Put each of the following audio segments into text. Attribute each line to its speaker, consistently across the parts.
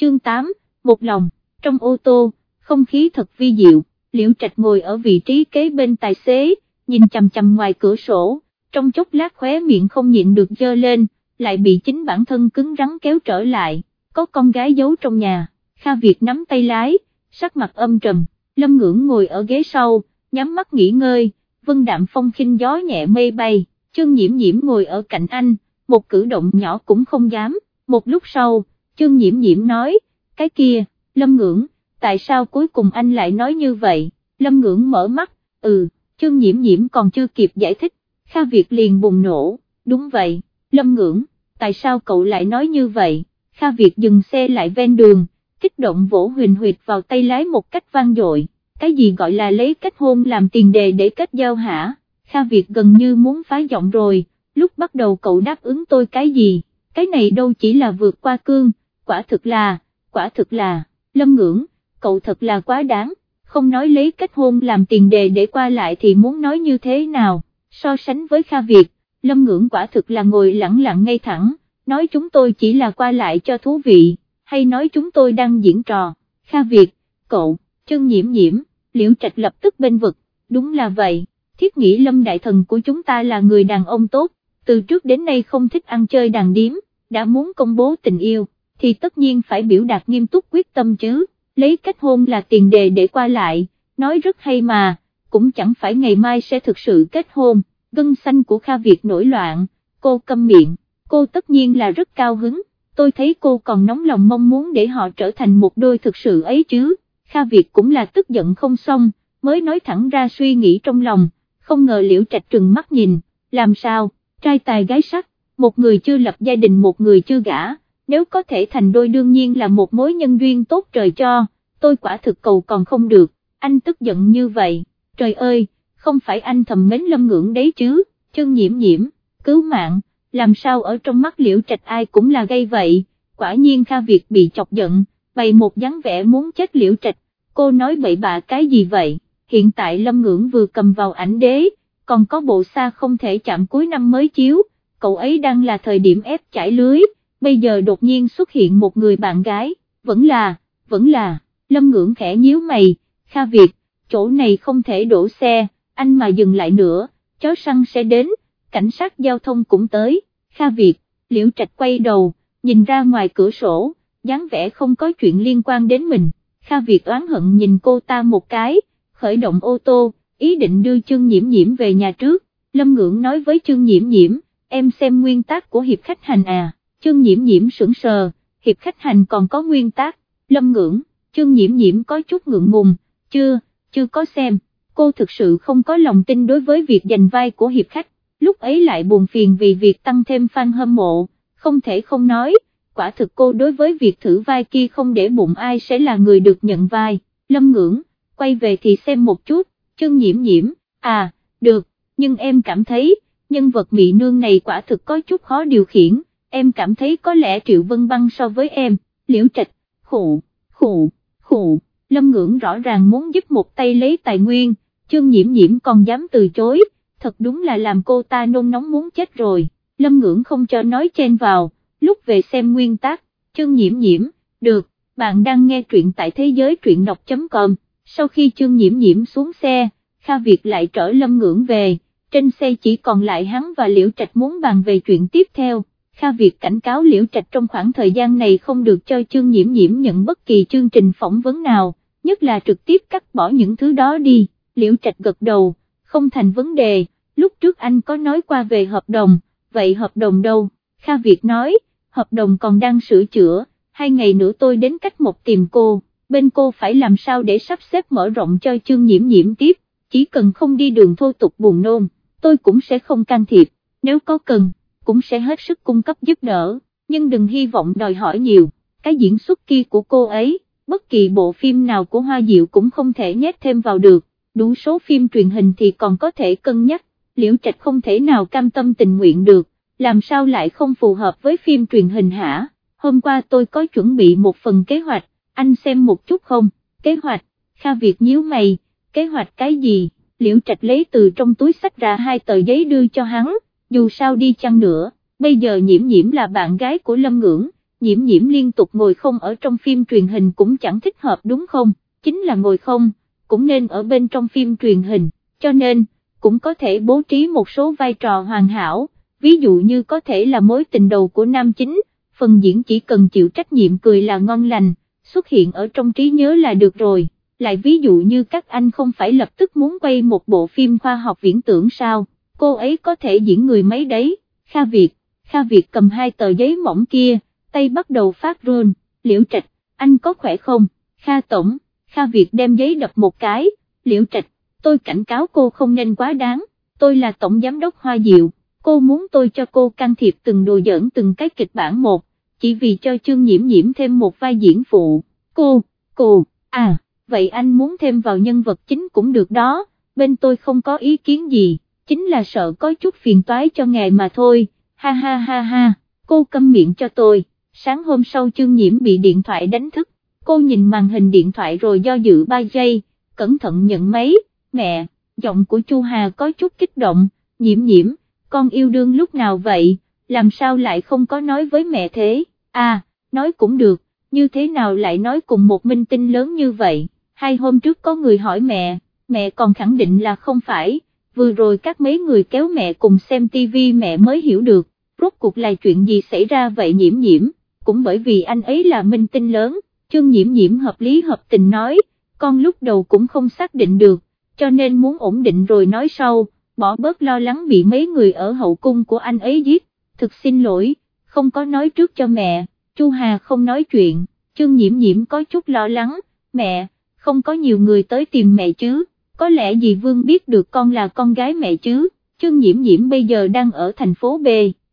Speaker 1: chương 8, một lòng, trong ô tô, không khí thật vi diệu, liễu trạch ngồi ở vị trí kế bên tài xế, nhìn chằm chằm ngoài cửa sổ, trong chốc lát khóe miệng không nhịn được dơ lên, lại bị chính bản thân cứng rắn kéo trở lại, có con gái giấu trong nhà, Kha Việt nắm tay lái, sắc mặt âm trầm, Lâm Ngưỡng ngồi ở ghế sau, nhắm mắt nghỉ ngơi, vân đạm phong khinh gió nhẹ mây bay, chương nhiễm nhiễm ngồi ở cạnh anh, một cử động nhỏ cũng không dám, một lúc sau, chương nhiễm nhiễm nói, cái kia, Lâm Ngưỡng, tại sao cuối cùng anh lại nói như vậy, Lâm Ngưỡng mở mắt, ừ, chương nhiễm nhiễm còn chưa kịp giải thích, Kha Việt liền bùng nổ, đúng vậy, Lâm Ngưỡng, tại sao cậu lại nói như vậy, Kha Việt dừng xe lại ven đường, kích động vỗ huỳnh huyệt vào tay lái một cách vang dội, cái gì gọi là lấy kết hôn làm tiền đề để kết giao hả, Kha Việt gần như muốn phá giọng rồi, lúc bắt đầu cậu đáp ứng tôi cái gì, cái này đâu chỉ là vượt qua cương, quả thực là, quả thực là, Lâm Ngưỡng, cậu thật là quá đáng, không nói lấy kết hôn làm tiền đề để qua lại thì muốn nói như thế nào, so sánh với Kha Việt, Lâm Ngưỡng quả thực là ngồi lẳng lặng ngay thẳng, nói chúng tôi chỉ là qua lại cho thú vị, hay nói chúng tôi đang diễn trò, Kha Việt, cậu, chân nhiễm nhiễm, liễu trạch lập tức bên vực, đúng là vậy, thiết nghĩ Lâm Đại Thần của chúng ta là người đàn ông tốt, từ trước đến nay không thích ăn chơi đàn điếm, đã muốn công bố tình yêu, thì tất nhiên phải biểu đạt nghiêm túc quyết tâm chứ, lấy kết hôn là tiền đề để qua lại, nói rất hay mà, cũng chẳng phải ngày mai sẽ thực sự kết hôn, gân xanh của Kha Việt nổi loạn, cô câm miệng, cô tất nhiên là rất cao hứng, tôi thấy cô còn nóng lòng mong muốn để họ trở thành một đôi thực sự ấy chứ, Kha Việt cũng là tức giận không xong, mới nói thẳng ra suy nghĩ trong lòng, không ngờ liễu trạch trừng mắt nhìn, làm sao, trai tài gái sắc, một người chưa lập gia đình một người chưa gả, nếu có thể thành đôi đương nhiên là một mối nhân duyên tốt trời cho, tôi quả thực cầu còn không được, anh tức giận như vậy, trời ơi, không phải anh thầm mến lâm ngưỡng đấy chứ, chân nhiễm nhiễm, cứu mạng, làm sao ở trong mắt liễu trạch ai cũng là gây vậy, quả nhiên Kha Việt bị chọc giận, bày một dáng vẻ muốn chết liễu trạch, cô nói bậy bạ cái gì vậy, hiện tại lâm ngưỡng vừa cầm vào ảnh đế, còn có bộ xa không thể chạm cuối năm mới chiếu, cậu ấy đang là thời điểm ép chải lưới, bây giờ đột nhiên xuất hiện một người bạn gái, vẫn là, vẫn là, lâm ngưỡng khẽ nhíu mày, Kha Việt, chỗ này không thể đổ xe, anh mà dừng lại nữa, chó săn sẽ đến, cảnh sát giao thông cũng tới, Kha Việt, liễu trạch quay đầu, nhìn ra ngoài cửa sổ, dáng vẻ không có chuyện liên quan đến mình, Kha Việt oán hận nhìn cô ta một cái, khởi động ô tô, ý định đưa chương nhiễm nhiễm về nhà trước, Lâm Ngưỡng nói với chương nhiễm nhiễm, em xem nguyên tắc của hiệp khách hành à, Chương nhiễm nhiễm sững sờ, hiệp khách hành còn có nguyên tác, Lâm Ngưỡng, Chương nhiễm nhiễm có chút ngượng ngùng, chưa, chưa có xem, cô thực sự không có lòng tin đối với việc giành vai của hiệp khách, lúc ấy lại buồn phiền vì việc tăng thêm fan hâm mộ, không thể không nói, quả thực cô đối với việc thử vai kia không để bụng ai sẽ là người được nhận vai, Lâm Ngưỡng, quay về thì xem một chút, Chương nhiễm nhiễm, à, được, nhưng em cảm thấy, nhân vật mị nương này quả thực có chút khó điều khiển, em cảm thấy có lẽ Triệu Vân Băng so với em, liễu trạch, khụ, khụ, khụ, lâm ngưỡng rõ ràng muốn giúp một tay lấy tài nguyên, chương nhiễm nhiễm còn dám từ chối, thật đúng là làm cô ta nôn nóng muốn chết rồi, lâm ngưỡng không cho nói chen vào, lúc về xem nguyên tác, chương nhiễm nhiễm, được, bạn đang nghe truyện tại thế giới truyện đọc.com, sau khi chương nhiễm nhiễm xuống xe, Kha Việt lại trở lâm ngưỡng về, trên xe chỉ còn lại hắn và Liễu Trạch muốn bàn về chuyện tiếp theo. Kha Việt cảnh cáo Liễu Trạch trong khoảng thời gian này không được cho chương nhiễm nhiễm nhận bất kỳ chương trình phỏng vấn nào, nhất là trực tiếp cắt bỏ những thứ đó đi, Liễu Trạch gật đầu, không thành vấn đề, lúc trước anh có nói qua về hợp đồng, vậy hợp đồng đâu, Kha Việt nói, hợp đồng còn đang sửa chữa, hai ngày nữa tôi đến cách một tìm cô, bên cô phải làm sao để sắp xếp mở rộng cho chương nhiễm nhiễm tiếp, chỉ cần không đi đường thô tục buồn nôn, tôi cũng sẽ không can thiệp, nếu có cần cũng sẽ hết sức cung cấp giúp đỡ, nhưng đừng hy vọng đòi hỏi nhiều, cái diễn xuất kia của cô ấy, bất kỳ bộ phim nào của Hoa Diệu cũng không thể nhét thêm vào được, đủ số phim truyền hình thì còn có thể cân nhắc, liễu trạch không thể nào cam tâm tình nguyện được, làm sao lại không phù hợp với phim truyền hình hả, hôm qua tôi có chuẩn bị một phần kế hoạch, anh xem một chút không, kế hoạch, Kha Việt nhíu mày, kế hoạch cái gì, liễu trạch lấy từ trong túi sách ra hai tờ giấy đưa cho hắn, dù sao đi chăng nữa, bây giờ nhiễm nhiễm là bạn gái của Lâm Ngưỡng, nhiễm nhiễm liên tục ngồi không ở trong phim truyền hình cũng chẳng thích hợp đúng không, chính là ngồi không, cũng nên ở bên trong phim truyền hình, cho nên, cũng có thể bố trí một số vai trò hoàn hảo, ví dụ như có thể là mối tình đầu của nam chính, phần diễn chỉ cần chịu trách nhiệm cười là ngon lành, xuất hiện ở trong trí nhớ là được rồi, lại ví dụ như các anh không phải lập tức muốn quay một bộ phim khoa học viễn tưởng sao, cô ấy có thể diễn người mấy đấy, Kha Việt, Kha Việt cầm hai tờ giấy mỏng kia, tay bắt đầu phát run, liễu trạch, anh có khỏe không, Kha Tổng, Kha Việt đem giấy đập một cái, liễu trạch, tôi cảnh cáo cô không nên quá đáng, tôi là Tổng Giám đốc Hoa Diệu, cô muốn tôi cho cô can thiệp từng đồ giỡn từng cái kịch bản một, chỉ vì cho chương nhiễm nhiễm thêm một vai diễn phụ, cô, cô, à, vậy anh muốn thêm vào nhân vật chính cũng được đó, bên tôi không có ý kiến gì, chính là sợ có chút phiền toái cho ngài mà thôi, ha ha ha ha, cô câm miệng cho tôi, sáng hôm sau chương nhiễm bị điện thoại đánh thức, cô nhìn màn hình điện thoại rồi do dự 3 giây, cẩn thận nhận máy, mẹ, giọng của Chu Hà có chút kích động, nhiễm nhiễm, con yêu đương lúc nào vậy, làm sao lại không có nói với mẹ thế, à, nói cũng được, như thế nào lại nói cùng một minh tinh lớn như vậy, hai hôm trước có người hỏi mẹ, mẹ còn khẳng định là không phải, vừa rồi các mấy người kéo mẹ cùng xem tivi mẹ mới hiểu được, rốt cuộc là chuyện gì xảy ra vậy nhiễm nhiễm, cũng bởi vì anh ấy là minh tinh lớn, chương nhiễm nhiễm hợp lý hợp tình nói, con lúc đầu cũng không xác định được, cho nên muốn ổn định rồi nói sau, bỏ bớt lo lắng bị mấy người ở hậu cung của anh ấy giết, thực xin lỗi, không có nói trước cho mẹ, Chu Hà không nói chuyện, chương nhiễm nhiễm có chút lo lắng, mẹ, không có nhiều người tới tìm mẹ chứ, có lẽ dì Vương biết được con là con gái mẹ chứ, chương nhiễm nhiễm bây giờ đang ở thành phố B,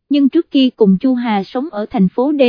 Speaker 1: nhưng trước kia cùng Chu Hà sống ở thành phố D,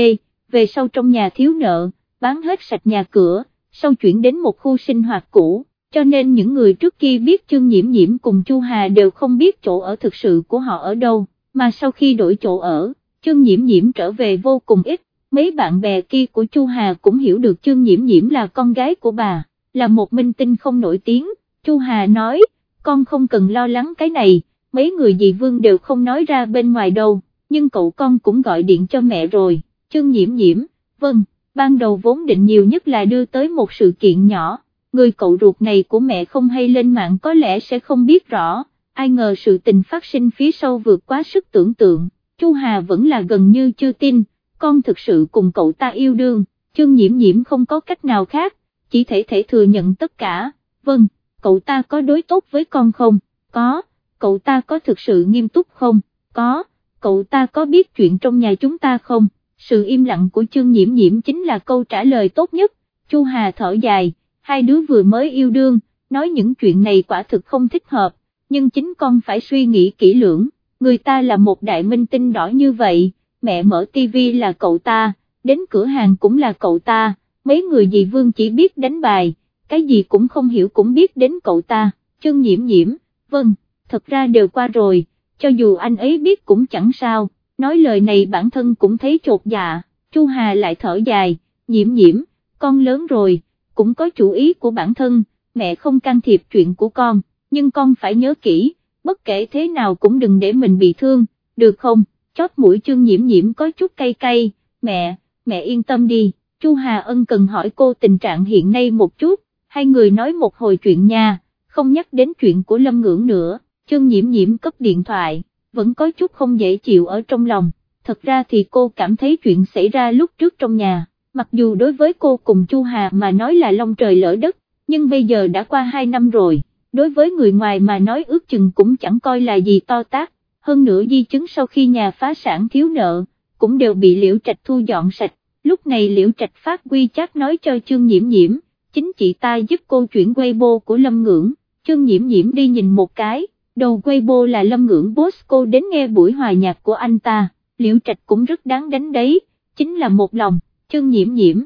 Speaker 1: về sau trong nhà thiếu nợ, bán hết sạch nhà cửa, sau chuyển đến một khu sinh hoạt cũ cho nên những người trước kia biết Trương Nhiễm Nhiễm cùng Chu Hà đều không biết chỗ ở thực sự của họ ở đâu, mà sau khi đổi chỗ ở, Trương Nhiễm Nhiễm trở về vô cùng ít, mấy bạn bè kia của Chu Hà cũng hiểu được Trương Nhiễm Nhiễm là con gái của bà, là một minh tinh không nổi tiếng, Chu Hà nói, con không cần lo lắng cái này, mấy người dì Vương đều không nói ra bên ngoài đâu, nhưng cậu con cũng gọi điện cho mẹ rồi, Trương Nhiễm Nhiễm, vâng, ban đầu vốn định nhiều nhất là đưa tới một sự kiện nhỏ người cậu ruột này của mẹ không hay lên mạng có lẽ sẽ không biết rõ, ai ngờ sự tình phát sinh phía sau vượt quá sức tưởng tượng, Chu Hà vẫn là gần như chưa tin, con thực sự cùng cậu ta yêu đương, chương nhiễm nhiễm không có cách nào khác, chỉ thể thể thừa nhận tất cả, vâng, cậu ta có đối tốt với con không, có, cậu ta có thực sự nghiêm túc không, có, cậu ta có biết chuyện trong nhà chúng ta không, sự im lặng của chương nhiễm nhiễm chính là câu trả lời tốt nhất, Chu Hà thở dài. Hai đứa vừa mới yêu đương, nói những chuyện này quả thực không thích hợp, nhưng chính con phải suy nghĩ kỹ lưỡng, người ta là một đại minh tinh đỏ như vậy, mẹ mở tivi là cậu ta, đến cửa hàng cũng là cậu ta, mấy người dì vương chỉ biết đánh bài, cái gì cũng không hiểu cũng biết đến cậu ta, chân nhiễm nhiễm, vâng, thật ra đều qua rồi, cho dù anh ấy biết cũng chẳng sao, nói lời này bản thân cũng thấy chột dạ, Chu Hà lại thở dài, nhiễm nhiễm, con lớn rồi cũng có chủ ý của bản thân, mẹ không can thiệp chuyện của con, nhưng con phải nhớ kỹ, bất kể thế nào cũng đừng để mình bị thương, được không, chót mũi chương nhiễm nhiễm có chút cay cay, mẹ, mẹ yên tâm đi, Chu Hà Ân cần hỏi cô tình trạng hiện nay một chút, hai người nói một hồi chuyện nha, không nhắc đến chuyện của Lâm Ngưỡng nữa, chân nhiễm nhiễm cấp điện thoại, vẫn có chút không dễ chịu ở trong lòng, thật ra thì cô cảm thấy chuyện xảy ra lúc trước trong nhà mặc dù đối với cô cùng Chu Hà mà nói là long trời lỡ đất, nhưng bây giờ đã qua 2 năm rồi, đối với người ngoài mà nói ước chừng cũng chẳng coi là gì to tác, hơn nữa di chứng sau khi nhà phá sản thiếu nợ, cũng đều bị Liễu Trạch thu dọn sạch, lúc này Liễu Trạch phát quy chắc nói cho Trương Nhiễm Nhiễm, chính chị ta giúp cô chuyển Weibo của Lâm Ngưỡng, Trương Nhiễm Nhiễm đi nhìn một cái, đầu Weibo là Lâm Ngưỡng Boss cô đến nghe buổi hòa nhạc của anh ta, Liễu Trạch cũng rất đáng đánh đấy, chính là một lòng. Trương nhiễm nhiễm,